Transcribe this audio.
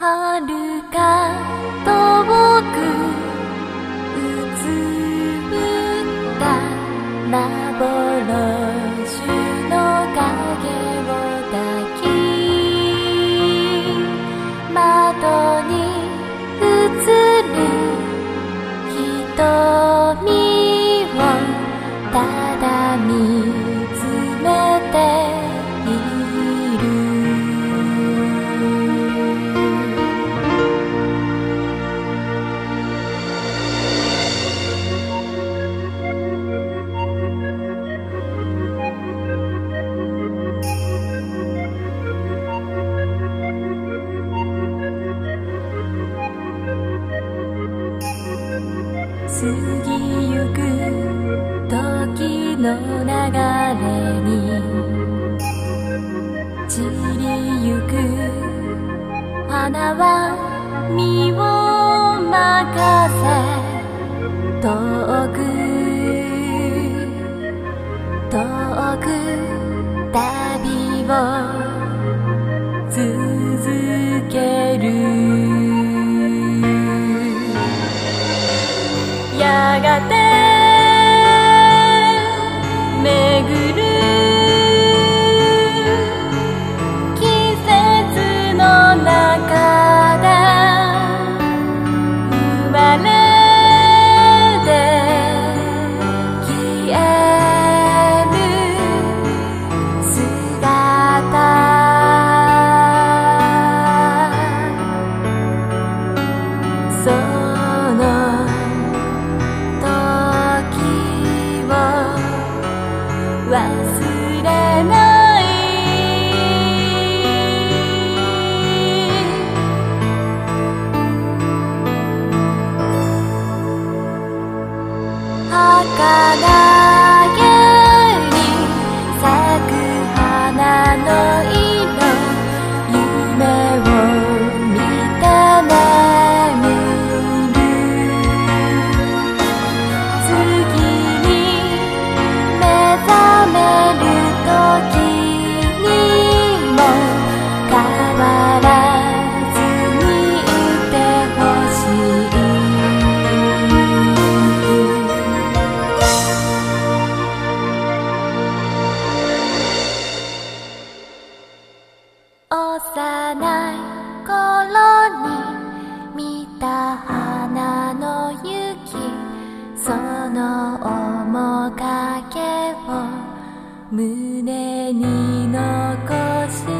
遥か遠くうつぶった幻の影を抱き窓に映る瞳をただ見過ぎゆく時の流れに散りゆく花は身を任せ遠く遠く旅を続胸に残す